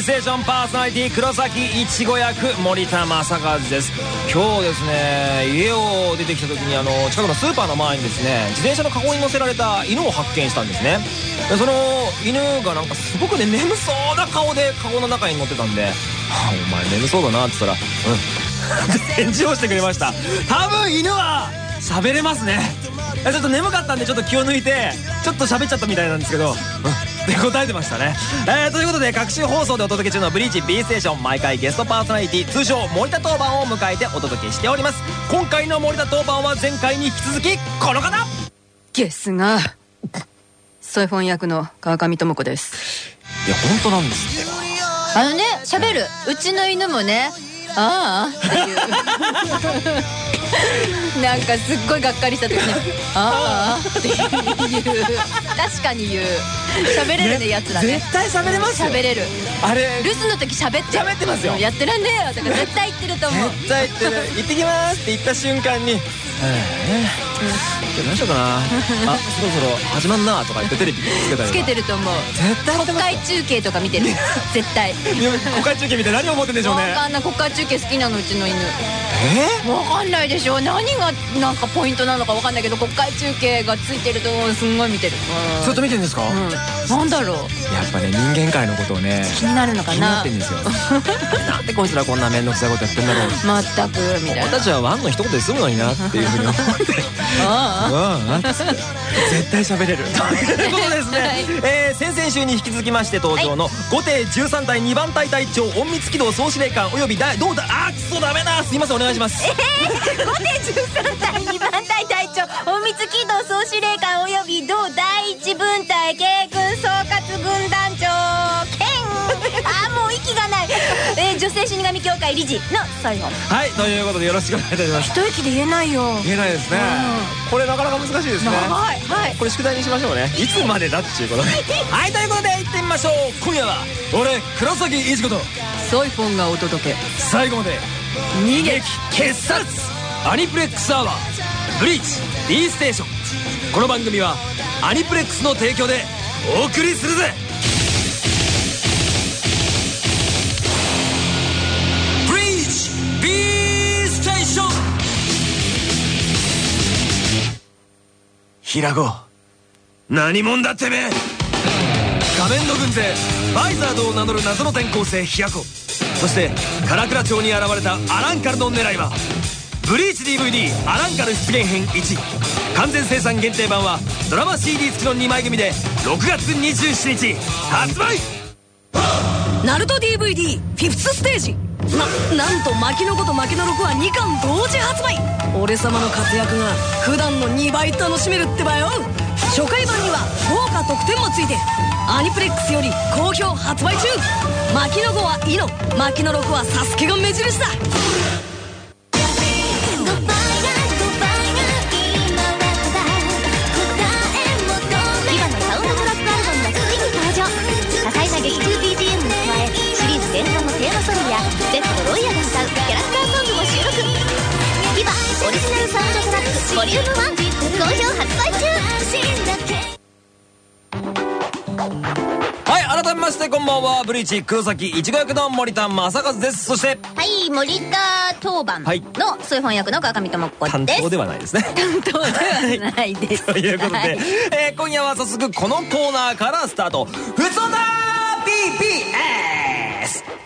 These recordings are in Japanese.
ブリッジ B ステーションパーソナリティ黒崎いちご役森田正和です。今日ですね家を出てきた時にあの近くのスーパーの前にですね自転車のカゴに乗せられた犬を発見したんですね。でその犬がなんかすごくね眠そうな顔でカゴの中に乗ってたんで「はあ、お前眠そうだな」って言ったら「うん」返事をしてくれました。多分犬は喋れますね。ちょっと眠かったんでちょっと気を抜いてちょっと喋っちゃったみたいなんですけど、うん、って答えてましたね、えー、ということで各週放送でお届け中の「ブリーチ B ステーション」毎回ゲストパーソナリティ通称森田当番を迎えてお届けしております。今回の森田当番は前回に引き続きこの方!ゲスがソイフォン役の川上智子です。いや本当なんですってあのね喋る。うちの犬もねああっていうなんかすっごいがっかりした時に「ああ」っていう。確かに言う。喋れるねやつらね。絶対喋れますよ。喋れる。あれ留守の時喋って。喋ってますよ。やってらんねえよとか絶対言ってると思う。絶対言ってる「行ってきます」って言った瞬間に「ええ今日何しようかな。あそろそろ始まんな」とか言ってテレビつけたりつけてると思う。絶対国会中継とか見てる。絶対。国会中継見て何を思ってんでしょうね。わかんない。国会中継好きなのうちの犬。え？わかんないでしょ何がなんかポイントなのかわかんないけど国会中継がついてるとすんごい見てる。ずっと見てるんですか、うん。なんだろう。やっぱね人間界のことをね気になるのか気にななってんですよ。なんでこいつらこんな面倒くさいことやってんだろう。まったくみたいな。俺たちはワンの一言で済むのになっていうふうに思って。あうん。絶対喋れる。ということですね、はい。えー先々週に引き続きまして登場の後手13隊2番隊隊長隠密機動総司令官およびだどうだ？あーくそダメだ。すいませんお願いします。あ5手13隊2番隊隊長隠密機動総司令官および同第一分隊軽軍総女性死神協会理事の最後はいということでよろしくお願いいたします。一息で言えないよ。言えないですね。これなかなか難しいですね。長い。はい。これ宿題にしましょうね。いつまでだっていうこと。ではいということで行ってみましょう。今夜は俺黒崎いちことソイフォンがお届け。最後まで逃げ傑殺アニプレックスアワーブリーチ B ステーション。この番組はアニプレックスの提供でお送りするぜ平子何者だてめえ。仮面の軍勢バイザードを名乗る謎の転校生ヒヤコそして唐倉町に現れたアランカルの狙いはブリーチ DVD アランカル出現編1完全生産限定版はドラマ CD 付きの2枚組で6月27日発売。ナルト DVD フィフスステージななんと牧の子と牧の6は2巻同時発売。俺様の活躍が普段の2倍楽しめるってばよ。初回版には豪華特典もついてアニプレックスより好評発売中。牧の5はイノ牧の6はサスケが目印だ。リューム1好評発売中はい改めましてこんばんは。ブリーチ黒崎いちご役の森田正和です。そしてはい森田当番はい。のそういう本役の川上智子です。担当ではないですね。担当ではないです。ということで、はい。えー今夜は早速このコーナーからスタート「ふつおた BBS」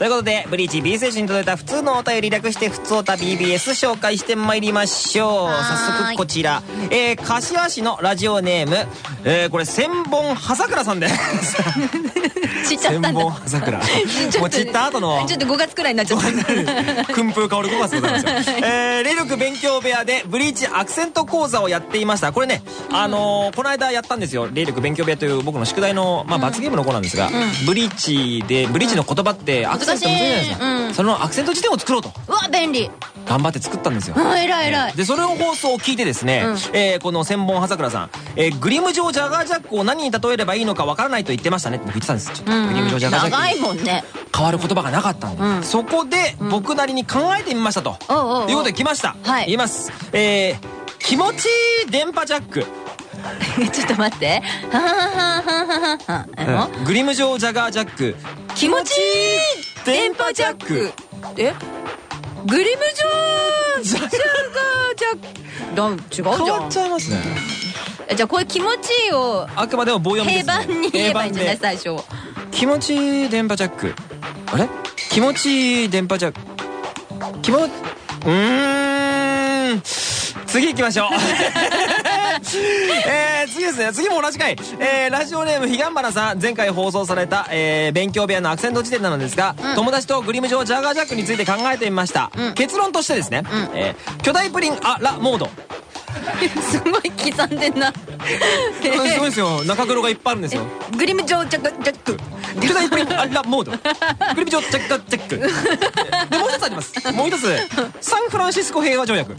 ということでブリーチ B ステに届いた普通のお便り略して「ふつおた BBS」紹介してまいりましょう。早速こちら、えー、柏市のラジオネーム、えー、これ千本葉桜さんです。ちっちゃったんだ。千本葉桜。もう散った後の。ちょっと5月くらいになっちゃった。訓風香る5月でございますよ、えー、霊力勉強部屋でブリーチアクセント講座をやっていました。これね、あのーこの間やったんですよ。霊力勉強部屋という僕の宿題の、まあ、罰ゲームの子なんですが、ブリーチでブリーチの言葉ってアクセントむずいじゃないですか、うん。そのアクセント辞典を作ろうと。うわ便利。頑張って作ったんですよ。うん偉い偉い。でそれの放送を聞いてですね、うん。えーこの千本葉桜さん、えーグリムジョージャガージャックを何に例えればいいのかわからないと言ってましたね。って言ってたんですちょっとうん。グリムジョージャガージャック長いもんね。変わる言葉がなかったんで、うん。そこで僕なりに考えてみましたと、いうことで来ました、はい。言います。えー、気持ちいい電波ジャック。ちょっと待って。はははははははうん。グリム状ジャガージャック。気持ちいい電波ジャック。え？グリムジョージャガージャック。だ違うじ変わゃっちゃいますね。んじゃあこれ気持ちいいをあくまでも棒読みです、平ね、板に言えばいいんじゃない最初気持ちいい電波ジャック。あれ？気持ちいい電波ジャック。気持ちうーん。次行きましょう えー、次ですね。次も同じ回、えー、ラジオネーム彼岸花さん。前回放送された、えー、勉強部屋のアクセント辞典なのですが、友達とグリム状ジャガージャックについて考えてみました、結論としてですね、えー巨大プリンあらモード。すごい刻んでんな。すごいですよ。中黒がいっぱいあるんですよ。グリムジョージャガージャック。巨大プリンアラモード。グリムジョチェックチェック。でもう一つあります。もう一つ。サンフランシスコ平和条約。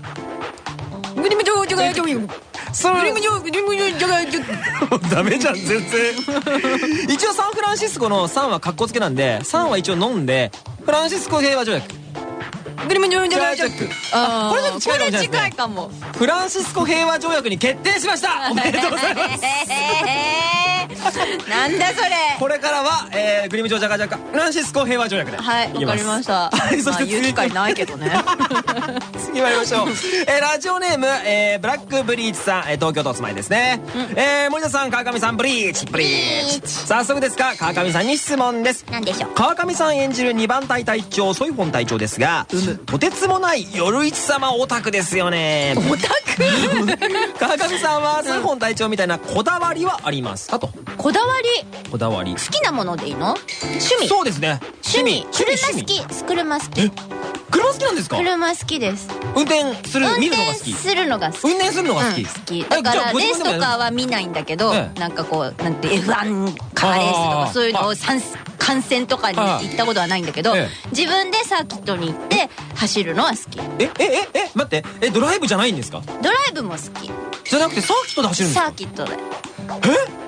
グリムジョージャガージャックそれグリムジョーグリムジョージャガージャックダメじゃん全然。一応サンフランシスコの3はカッコつけなんで3は一応飲んでフランシスコ平和条約。グリムジョージャガージャックこれちょっと近いかも。しれないねこれ近いかも。フランシスコ平和条約に決定しました。おめでとうございます。え ー なんだそれ。これからは、えー、グリムジョージャガジャカフランシスコ平和条約ではいわかりました。はいそまして言う機会ないけどね。次参りましょう、えー、ラジオネーム、えー、ブラックブリーチさん、えー、東京都お住まいですね、えー、森田さん川上さんブリーチ。ブリーチ。早速ですが川上さんに質問です。なんでしょう？川上さん演じる2番隊隊長ソイホン隊長ですが、とてつもない夜市様オタクですよね。オタク？川上さんはソイホン隊長みたいなこだわりはありますか？とこだわり？こだわり。好きなものでいいの？趣味。そうですね。趣味。車好き。車好き。車好きなんですか？車好きです。運転する運見るのが好き。転するのが好き。運転するのが好き、うん好き。だからレースとかは見ないんだけど、ええ。なんかこうなんて F1 カーレースとかそういうのはいを参観戦とかにはい行ったことはないんだけど、え自分でサーキットに行って走るのは好き。ええええ待って。えドライブじゃないんですか？ドライブも好き。じゃなくてサーキットで走るんですサかーキットで。え？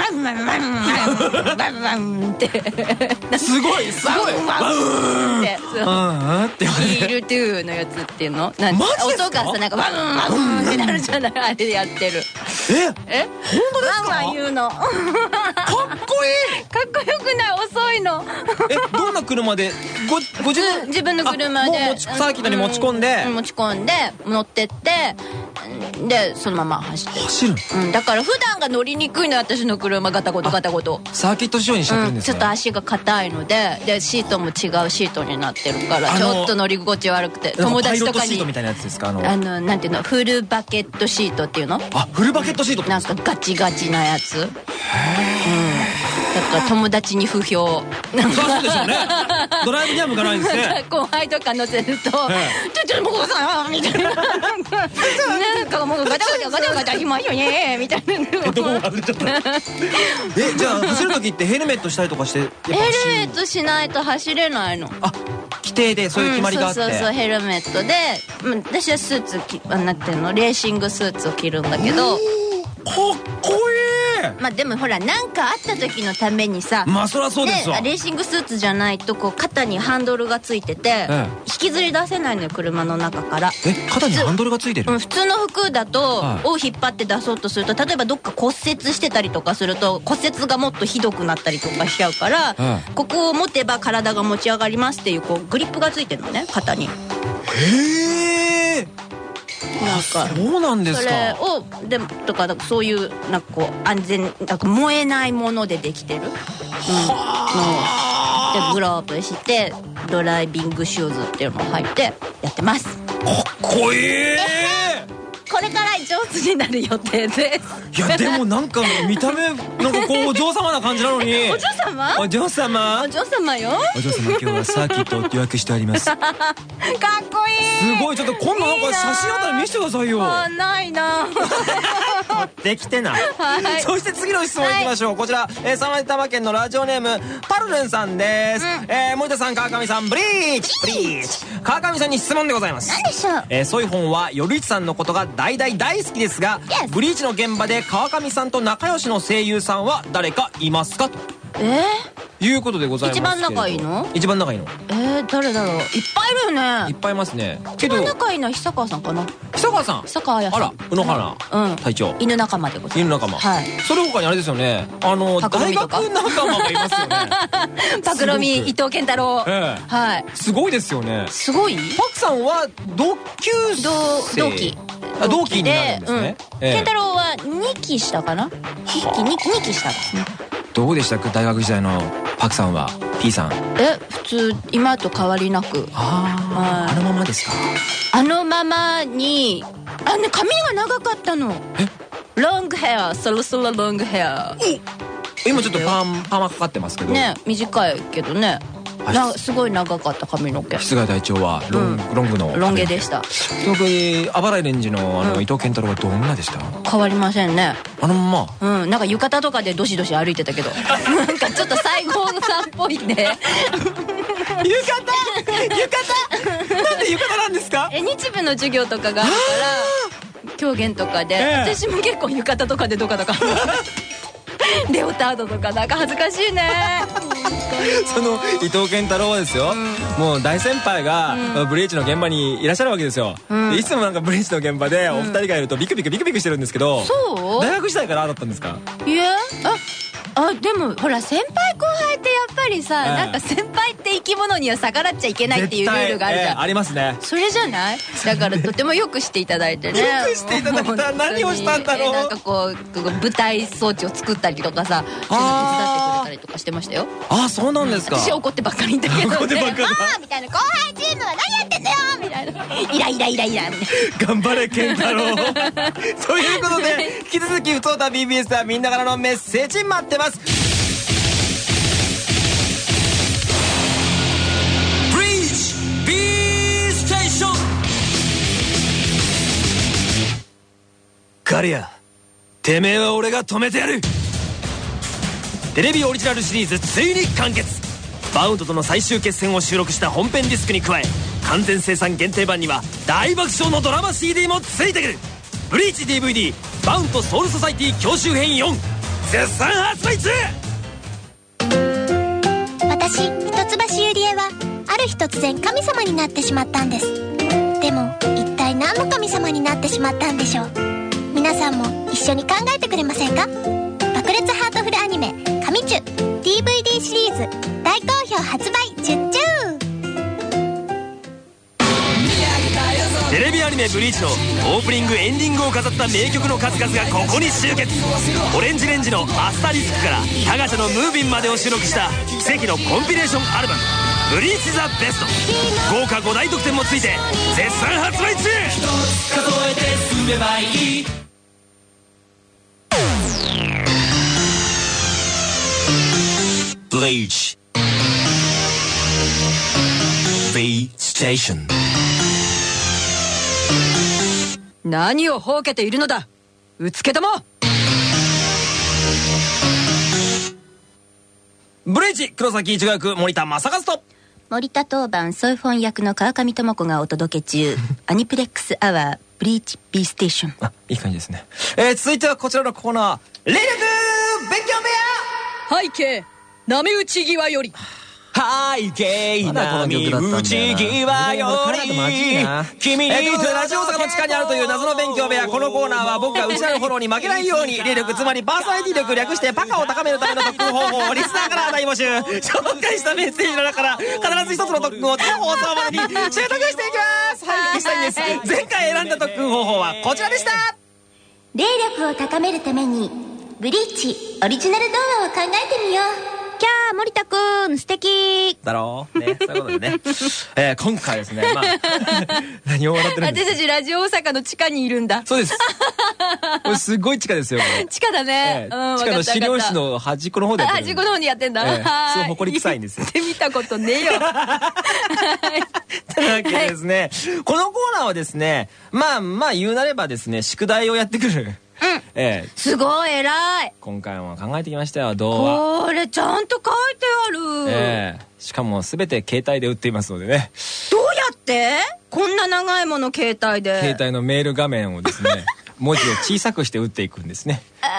バンバンバンバンバンバンってすごいすごいワンワンってそううんうんってヒールトゥーのやつっていうのなんマジですか音がさなんかワンワンってなるじゃないあれでやってるええ本当ですかワンワン言うのかっこいいかっこよくない遅いのえどんな車でごご自分自分の車でもうサーキットに持ち込んで持ち込んで乗ってってでそのまま走ってる走るうん、だから普段が乗りにくいの私の車ガタゴトガタゴト。サーキット仕様にしちゃってるんうん、ですね。ちょっと足が硬いのででシートも違うシートになってるからちょっと乗り心地悪くて友かパイロット達とかにシートみたいなやつですか？あのあのなんていうの？フルバケットシートっていうの？あフルバケットシートなんかガチガチなやつ。うんだから友達に不評。なんそりゃそうでしょうね。ドライブには向かないんですね。後輩とか乗せると「えちょちょもうさ」みたいななんかもうガタガタガタガタしますよねみたいな外れちゃったえじゃあ走る時ってヘルメットしたりとかしてヘルメットしないと走れないのあ規定でそういう決まりがあって、うんそうそうそうヘルメットでうん私はスーツなんていうのレーシングスーツを着るんだけどかっこいいまあでもほら何かあった時のためにさまあそりゃそうですわ、ね、レーシングスーツじゃないとこう肩にハンドルがついてて、ええ引きずり出せないのよ車の中から。え肩にハンドルがついてる？うん、普通の服だと、はい。を引っ張って出そうとすると例えばどっか骨折してたりとかすると骨折がもっとひどくなったりとかしちゃうから、はここを持てば体が持ち上がりますっていうこうグリップがついてるのね肩に。へえなんか。そうなんですそかれをでとかそういうなんかこう安全なんか燃えないものでできてる、うん、のでグローブしてドライビングシューズっていうのを履いてやってます。かっこいいこれから上手になる予定です。いやでもなんか見た目なんかこうお嬢様な感じなのに。お嬢様？お嬢様？お嬢様よ。お嬢様今日はサーキットを予約してあります。す かっこいい。ごいちょっと今度なんか写真あったら見せてくださいよ。あな。いな。できてな。はい。そして次の質問いきましょう、こちら、えー、埼玉県のラジオネームパルルンさんです、えー森田さん川上さんブリーチ。ブリーチ。川上さんに質問でございます。何でしょう？えー、ソイホンは夜市さんのことが大大大好きですが、ブリーチの現場で川上さんと仲良しの声優さんは誰かいますか？とえ？いうことでございます一番仲いいの？一番仲いいの。えー、誰だろう？いっぱいいるよね。いっぱいいますね。け一ど番仲いいのは久川さんかな。久川さん。久川あら宇野花うん。隊長。犬仲間でござい犬仲間。はい。それ他にあれですよね。あの大学仲間がいますよね。ま すパクロミ伊藤健太郎。ええ。はい。すごいですよね。すごい？パクさんは同級生。同同期。あ同期になるんですね。健太郎は2期下かな？1期 2, 2期下ですねどうでした？か大学時代のパクさんは？P さん。え普通今と変わりなく。あはい。あのままですか？あのままにあね髪が長かったの。ロングヘアそろそろロングヘア今ちょっとパーパーマかかってますけど。ね短いけどね。あなすごい長かった髪の毛。室外隊長はロン,、ロングのロン毛でした。特にあばらいレンジのあの、伊藤健太郎はどんなでした？変わりませんね。あのままうん。なんか浴衣とかでどしどし歩いてたけど。なんかちょっと西郷さんっぽいんで浴衣？浴衣？なんで浴衣なんですか？え日舞の授業とかがあるから狂言とかで、ええ。私も結構浴衣とかでどかどか レオタードとかなんか恥ずかしいね。その伊藤健太郎はですよ、もう大先輩が、ブリーチの現場にいらっしゃるわけですよ、でいつもなんかブリーチの現場でお二人がいるとビクビクビクビクしてるんですけど、そう？大学時代からああだったんですか？いやああでもほら先輩後輩ってやっぱりさ、ええ。なんか先輩って生き物には逆らっちゃいけないっていうルールがあるじゃん、ええありますね。それじゃない？だからとてもよくしていただいてね。よくしていただいた何をしたんだろう。えなんかこう舞台装置を作ったりとかさ手伝ってくれたりとかしてましたよ。あそうなんですか、私怒ってばっかりいたけど、ね、怒ってばっかりあーみたいな後輩チームは何やってんだよみたいな。イライライライラ 頑張れ健太郎。ということで引き続き「ふつおた BBS」ではみんなからのメッセージ待ってますリア。てめえは俺が止めてやる。テレビオリジナルシリーズついに完結。バウンドとの最終決戦を収録した本編ディスクに加え完全生産限定版には大爆笑のドラマ CD もついてくる。ブリーチ DVD「バウンドソウルソサイティ教習編4」絶賛発売中。私一橋ゆりえはある日突然神様になってしまったんです。でも一体何の神様になってしまったんでしょう？皆さんも一緒に考えてくれませんか？爆裂ハートフルアニメ「神チュ」DVD シリーズ大好評発売中中。テレビアニメ「ブリーチ」のオープニングエンディングを飾った名曲の数々がここに集結。オレンジレンジの「アスタリスク」から「タガシャのムービン」までを収録した奇跡のコンピレーションアルバム「ブリーチ・ザ・ベスト」豪華5大特典もついて絶賛発売中。数えて進めばいいブリーチ B ステーション何をほうけているのだ？うつけども。ブリーチ黒崎一護役森田正和と森田当番ソイフォン役の川上智子がお届け中。アニプレックスアワーブリーチ B ステーション。あいい感じですね。えー、続いてはこちらのコーナー。霊力勉強部屋。背景波打ち際より背景波打ち際より君にというラジオ大阪の地下にあるという謎の勉強部屋このコーナーは僕が内なるフォローに負けないように霊力つまりパーソナリティ力略してパカを高めるための特訓方法をリスナーから大募集。紹介したメッセージの中から必ず一つの特訓を次の放送までに習得していきます。反撃したいんです前回選んだ特訓方法はこちらでした霊力を高めるためにブリーチオリジナル動画を考えてみよう。キャー森田くん素敵。だろう。ね。そういうことでね。えー今回ですねまあ 何を笑ってるんですか？私たちラジオ大阪の地下にいるんだ。そうです。これすごい地下ですよ。地下だね、ええ。うん地下の資料室のの端っこの方でやってる。端っこの方にやってんだ、ええ。はい。すごい埃臭いんですよ。行ってみたことねえよ。というわけでですね、このコーナーはですね、まあまあ言うなればですね、宿題をやってくる。ええ。すごい偉い。今回も考えてきましたよ、童話。これちゃんと書いてある、ええ。しかもすべて携帯で売っていますのでね、どうやって？こんな長いもの携帯で。携帯のメール画面をですね、文字を小さくして打っていくんですね。えー、す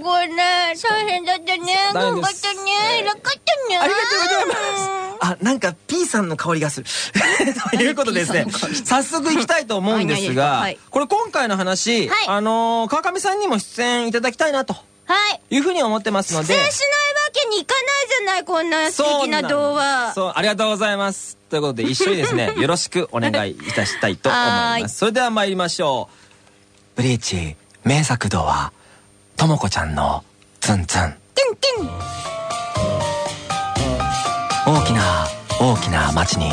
ごかな大変だったね。頑張ったね。楽かったね。ありがとうございます。あ、なんか P さんの香りがする。ということでですね、早速行きたいと思うんですが、これ今回の話、はいあのー、川上さんにも出演いただきたいなとはい。いうふうに思ってますので。出演しないわけにいかないじゃない、こんな素敵な童話。そう、ありがとうございます。ということで、一緒にですね、よろしくお願いいたしたいと思います。それでは参りましょう。ブリーチ、名作童話、ともこちゃんのツンツン。大きな大きな町に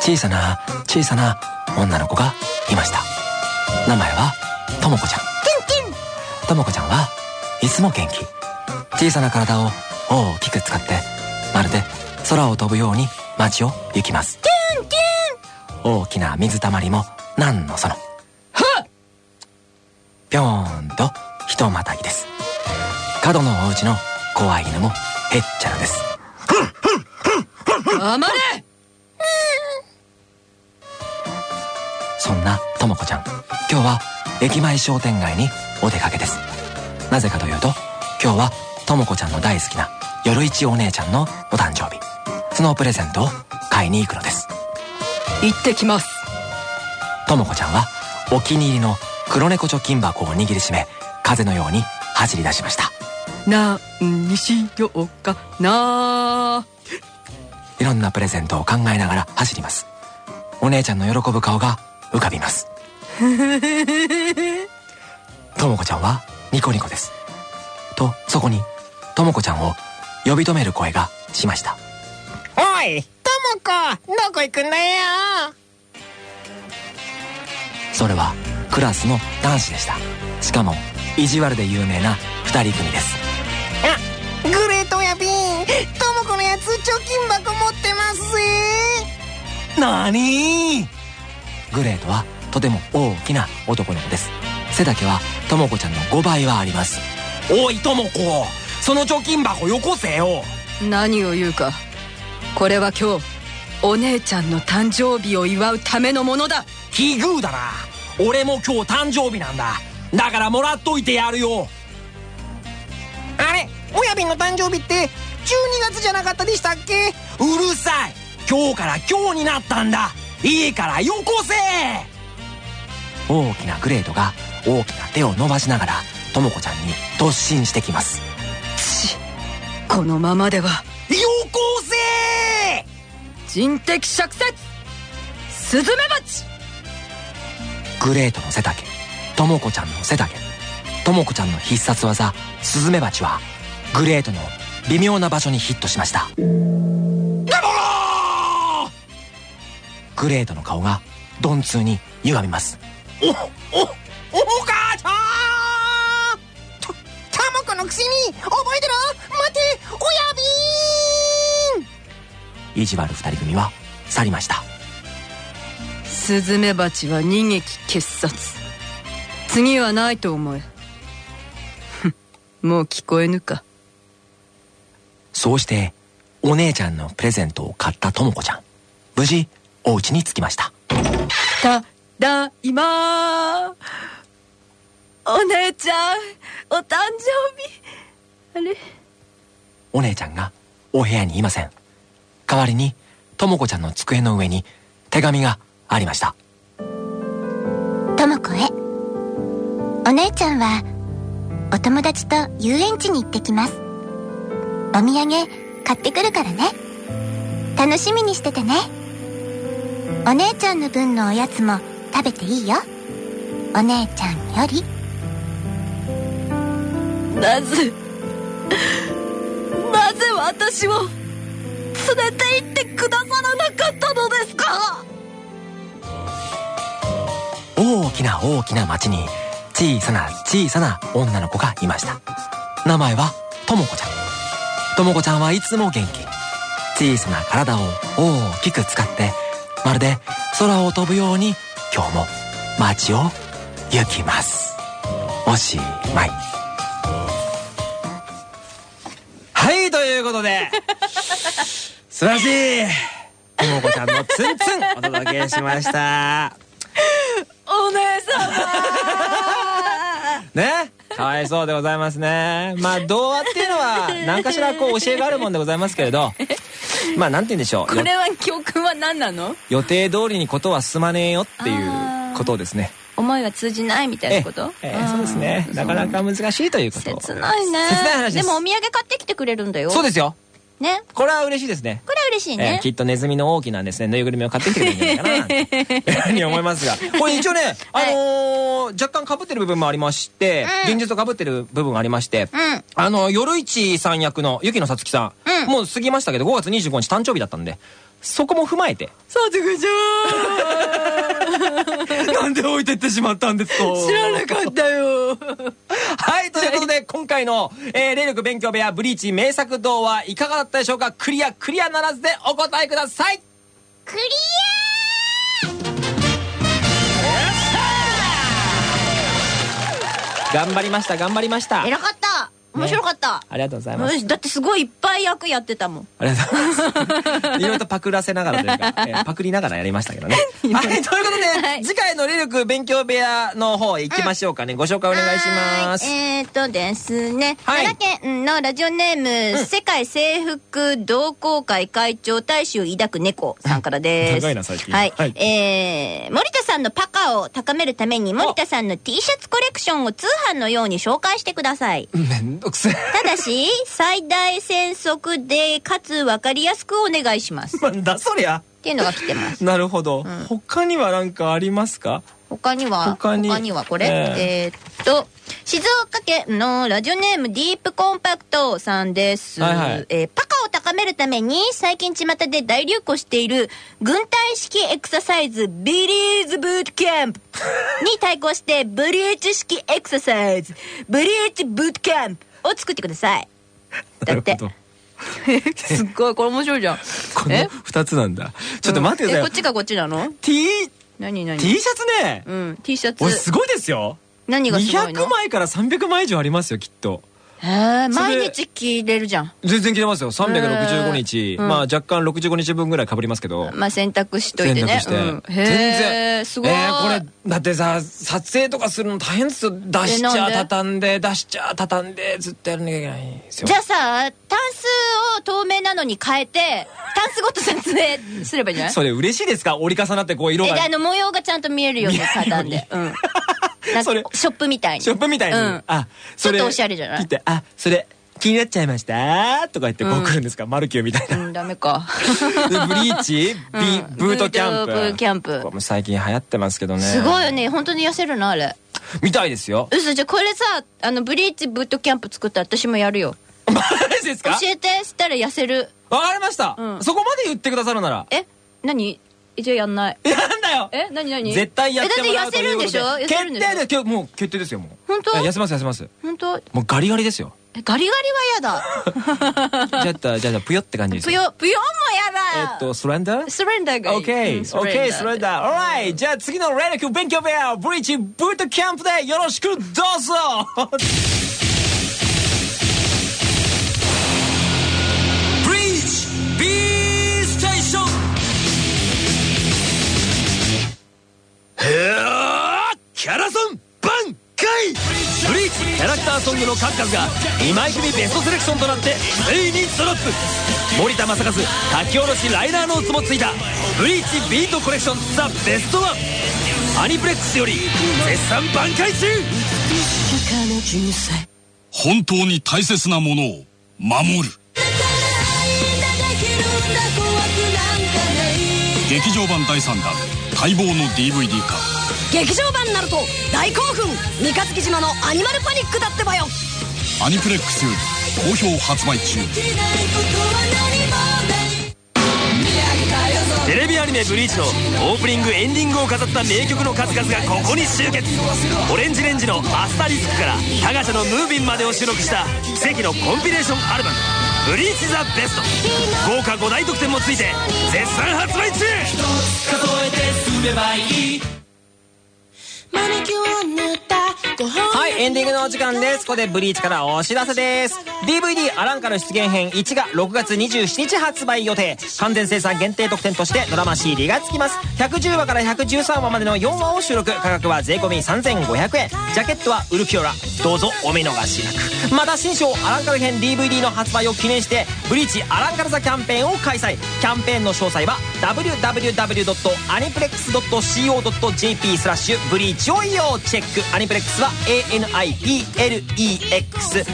小さな小さな女の子がいました。名前はともこちゃん。ともこちゃんはいつも元気。小さな体を大きく使ってまるで空を飛ぶように街を行きます。大きな水たまりも何のその。ぴょーんとひとまたぎです。角のお家の怖い犬もへっちゃらです。黙れ！そんなともこちゃん今日は駅前商店街にお出かけです。なぜかというと今日はともこちゃんの大好きな夜市お姉ちゃんのお誕生日。そのプレゼントを買いに行くのです。行ってきます。ともこちゃんはお気に入りの黒猫貯金箱を握りしめ風のように走り出しました。何にしようかな。いろんなプレゼントを考えながら走ります。お姉ちゃんの喜ぶ顔が浮かびます。ともこちゃんはニコニコです。とそこにともこちゃんを呼び止める声がしました。おい、ともこ、どこ行くんだよ？それはクラスの男子でした。しかも意地悪で有名な二人組です。あ、グレート親ピン、ともこのやつ貯金箱持ってますぜ。なにグレートはとても大きな男の子です。背丈はともこちゃんの5倍はあります。おいともこその貯金箱よこせよ。何を言うか。これは今日お姉ちゃんの誕生日を祝うためのものだ。奇遇だな。俺も今日誕生日なんだだからもらっといてやるよ。あれ、親ピンの誕生日って12月じゃなかったでしたっけ？うるさい。今日から今日になったんだ。いいからよこせ。大きなグレートが大きな手を伸ばしながらともこちゃんに突進してきます。ちこのままでは。よこせ。人的灼殺スズメバチ。グレートの背丈ともこちゃんの背丈。ともこちゃんの必殺技スズメバチはグレートの微妙な場所にヒットしました。グレートの顔が鈍痛に歪みます。お、お、お母ちゃん!と、ともこのくせに、覚えてろ待て、親ピ意地悪二人組は去りました。スズメバチは逃げき傑殺次はないと思え もう聞こえぬか。そうしてお姉ちゃんのプレゼントを買ったともこちゃん。無事お家に着きました。ただいま。お姉ちゃんお誕生日。あれ？お姉ちゃんがお部屋にいません。代わりにともこちゃんの机の上に手紙がありました。ともこへお姉ちゃんはお友達と遊園地に行ってきます。お土産買ってくるからね。楽しみにしててね。お姉ちゃんの分のおやつも食べていいよ。お姉ちゃんより。なぜなぜ私を連れて行ってくださらなかったのですか？大きな大きな町に小さな小さな女の子がいました。名前はともこちゃん。ともこちゃんはいつも元気。小さな体を大きく使ってまるで空を飛ぶように今日も街を行きます。おしまい。はいということで。素晴らしい。ともこちゃんのツンツンお届けしました。お姉様ねかわいそうでございますね。まあ、童話っていうのは、何かしらこう教えがあるもんでございますけれど、まあ、なんて言うんでしょう。これは教訓は何なの？予定通りにことは進まねえよっていうことをですね。思いは通じないみたいなこと？ええええそうですね。なかなか難しいということ。切ないね切ない話ですでもお土産買ってきてくれるんだよそうですよ。ね。これは嬉しいですね。これは嬉しいえねーきっとネズミの大きなですね、ぬいぐるみを買ってきてくれるんじゃないかな。に思いますが。これ一応ね、あのー若干被ってる部分もありまして、現実と被ってる部分がありまして、うん。あの、夜市さん役の雪野さつきさん、うん。もう過ぎましたけど、5月25日誕生日だったんで、そこも踏まえて。さつくちゃん なんで置いてってしまったんですか？知らなかったよ。はい、ということで、今回の、えー、霊力勉強部屋ブリーチ名作童話いかがだったでしょうか？クリア、クリアならずでお答えください。クリ頑張りました、頑張りました。ア偉かった面白かった、ありがとうございます。うんだってすごいいっぱい役やってたもんありがとうございます。いろいろとパクらせながらというか、えー パクりながらやりましたけどね。はい、ということで、はい次回の霊力勉強部屋の方行きましょうかね。ご紹介お願いします。えー、とですね、はい奈良県のラジオネーム、世界征服同好会会長大使を抱く猫さんからです。長いな最近はい。はいえー、森田さんのパカを高めるために森田さんの T シャツコレクションを通販のように紹介してください。どくせえ。ただし、最大戦速で、かつわかりやすくお願いします。っ なんだそりゃ。ていうのが来てます。なるほど。他には何かありますか？他には、他にはこれ、ええーっと、静岡県のラジオネームディープコンパクトさんです。はいはいえーパカを高めるために最近巷で大流行している軍隊式エクササイズビリーズブートキャンプ に対抗してブリーチ式エクササイズブリーチブートキャンプを作ってください。だって。すっごい、これ面白いじゃん。この二つなんだ。ちょっと待ってくえ、ださい。こっちかこっちなの？T、何何？T シャツね。うん、T シャツおい、。すごいですよ。何がすごいの？200枚から300枚以上ありますよ、きっと。毎日着れるじゃん。全然着れますよ。365日。うんまあ若干65日分ぐらい被りますけど。まあ洗濯しといてね。全へ然。え、すごい。えーこれ、だってさ、撮影とかするの大変ですよ。出しちゃ畳んで、出しちゃ畳んで、ずっとやらなきゃいけないんですよ。じゃあさ、タンスを透明なのに変えて、タンスごと撮影すればいいんじゃない？それ嬉しいですか？折り重なってこう色え、がで。あの模様がちゃんと見えるように見えるように畳んで。うん。なんそれかショップみたいに。ショップみたいに。うんあ、ちょっとおしゃれじゃない？切って、あ、それ、気になっちゃいました？とか言ってこううん来るんですか、マルキューみたいな。うん、ダメか。で、ブリーチ、ビうんブートキャンプ。ブートキャンプ最近流行ってますけどね。すごいよね。本当に痩せるの？あれ。みたいですよ。嘘、じゃあこれさ、あの、ブリーチブートキャンプ作ったら私もやるよ。マジですか？教えて、したら痩せる。わかりました、うんそこまで言ってくださるなら。え？何？じゃあやんない。やんだよ。え何何？絶対やってもらうということで。えだって痩せるんでしょ？決定で今日もう決定ですよもう。本当？え痩せます痩せます。本当？もうガリガリですよ。えガリガリは嫌だ。じゃあじゃあじゃあぷよって感じですぷよ、ぷよも嫌だ。えっとスレンダースレンダーがいい。オッケー、うんオッケー、スレンダー。オーライじゃあ次の霊力勉強部屋、ブリーチブートキャンプでよろしくどうぞキャラソン挽回ブリーチキャラクターソングの数々が2枚組ベストセレクションとなってついにドロップ森田正和書き下ろしライナーノーツもついたブリーチビートコレクションザ・ベストワン。アニプレックスより絶賛挽回中。本当に大切なものを守る。劇場版第3弾待望の DVD 化劇場版ナルト大興奮。三日月島のアニマルパニックだってばよ。アニプレックスより好評発売中。テレビアニメ「ブリーチ」のオープニングエンディングを飾った名曲の数々がここに集結。オレンジレンジの「アスタリスク」からタガシャの「ムービン」までを収録した奇跡のコンピレーションアルバム「ブリーチ・ザ・ベスト」豪華5大特典もついて絶賛発売中はい、エンディングのお時間です。ここでブリーチからお知らせです。DVD アランカの出現編1が6月27日発売予定。完全生産限定特典としてドラマ CD が付きます。110話から113話までの4話を収録。価格は税込3500円。ジャケットはウルキオラ。どうぞお見逃しなくまた新章アランカル編 DVD の発売を記念してブリーチアランカルザキャンペーンを開催キャンペーンの詳細は www.aniplex.co.jp スラッシュブリーチを要チェックアニプレックスは ANIPLEX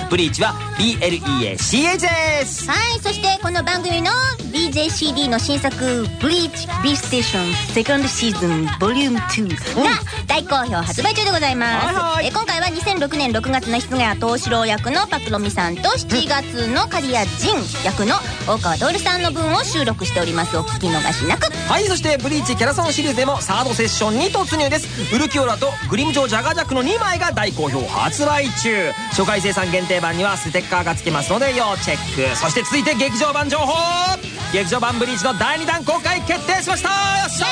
ブリーチは BLEACH です。はいそしてこの番組の DJCD の新作「ブリーチ B ステーションセカンドシーズンボリューム2が大好評発売中でございます、え今回は2006年6月の室谷藤四郎役のパクロミさんと7月の刈谷仁役の大川徹さんの分を収録しております。お聞き逃しなく。はいそしてブリーチキャラソンシリーズでもサードセッションに突入です。ウルキオラとグリムジョージャガジャックの2枚が大好評発売中。初回生産限定版にはステッカーが付きますので要チェック。そして続いて劇場版情報。劇場版ブリーチの第2弾公開決定しました。よっしゃ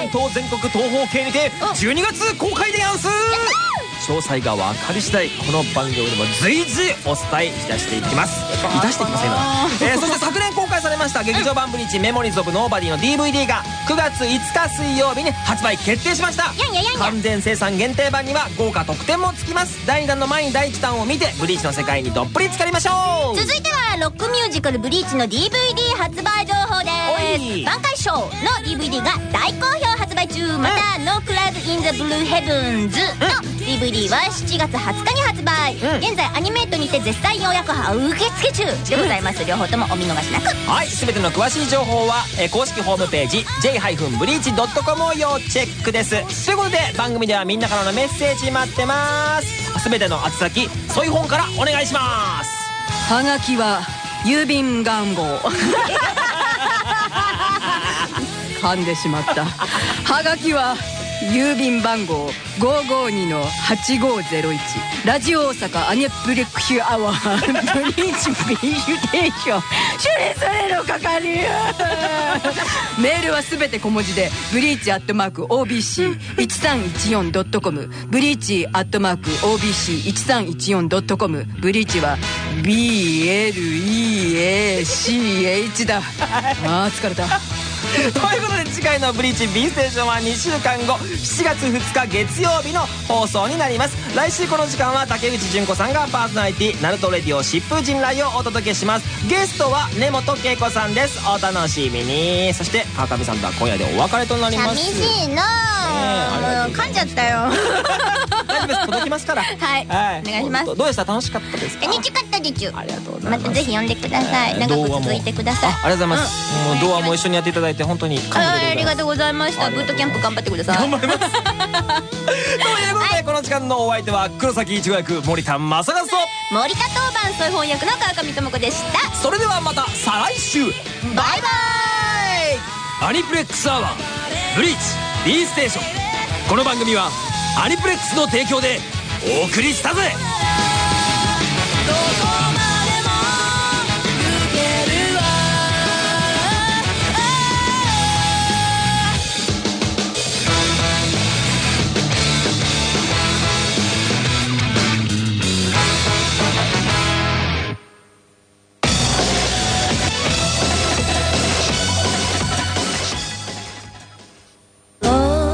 なんと全国東方系にて12月公開でやんす。詳細が分かり次第この番組でも随時お伝えいたしていきます。いたしていきませんな、えーそして昨年ました。劇場版ブリーチメモリーズ・オブ・ノーバディの DVD が9月5日水曜日に発売決定しました。完全生産限定版には豪華特典もつきます。第2弾の前に第1弾を見てブリーチの世界にどっぷり浸かりましょう。続いてはロックミュージカル「BLEACH」の DVD 発売情報でおい。す卍解ショーの DVD が大好評発売中。また「 No Cloud in the Blue Heavens」の DVD は7月20日に発売、うん。現在アニメートにて絶賛予約受付中。でございます。両方ともお見逃しなく。はい全ての詳しい情報は、えー公式ホームページ j-bleach.com を要チェックです。ということで番組ではみんなからのメッセージ待ってます。全ての宛先砕蜂からお願いします。はがきは郵便番号 噛んでしまった。はがきは郵便番号552-8501ラジオ大阪アニプレックシュアワーブリーチビーシュテーションそれそれの係メールはすべて小文字でブリーチアットマーク OBC1314.com ブリーチアットマーク OBC1314.com ブリーチは BLEACH だ。あー疲れた。ということで次回の「ブリーチ B ステーション」は2週間後7月2日月曜日の放送になります。来週この時間は竹内純子さんがパーソナリティナルトレディオ疾風陣雷をお届けします。ゲストは根本恵子さんです。お楽しみに。そして川上さんとは今夜でお別れとなります。寂しいなあもう噛んじゃったよ 大丈夫です。届きますから。はい。お願いします。どうでした？楽しかったですか？楽しかったでちゅありがとうございまますたぜひ呼んでください。えー長く続いてください。あありがとうございます、もう童話も一緒にやっていただいて本当にありがでとうございました。ブートキャンプ頑張ってください。頑張ります。ということで、この時間のお相手は黒崎一護役森田正和と。森田当番総本役の川上智子でした。それではまた再来週。バイバイ。アニプレックスアワーブリーチ B ステーション。この番組はアニプレックスの提供でお送りしたぜ。